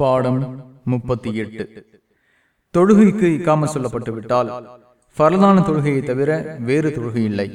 பாடம் முப்பத்தி எட்டு. தொழுகைக்கு இக்காம சொல்லப்பட்டுவிட்டால் பரலான தொழுகையை தவிர வேறு தொழுகை இல்லை.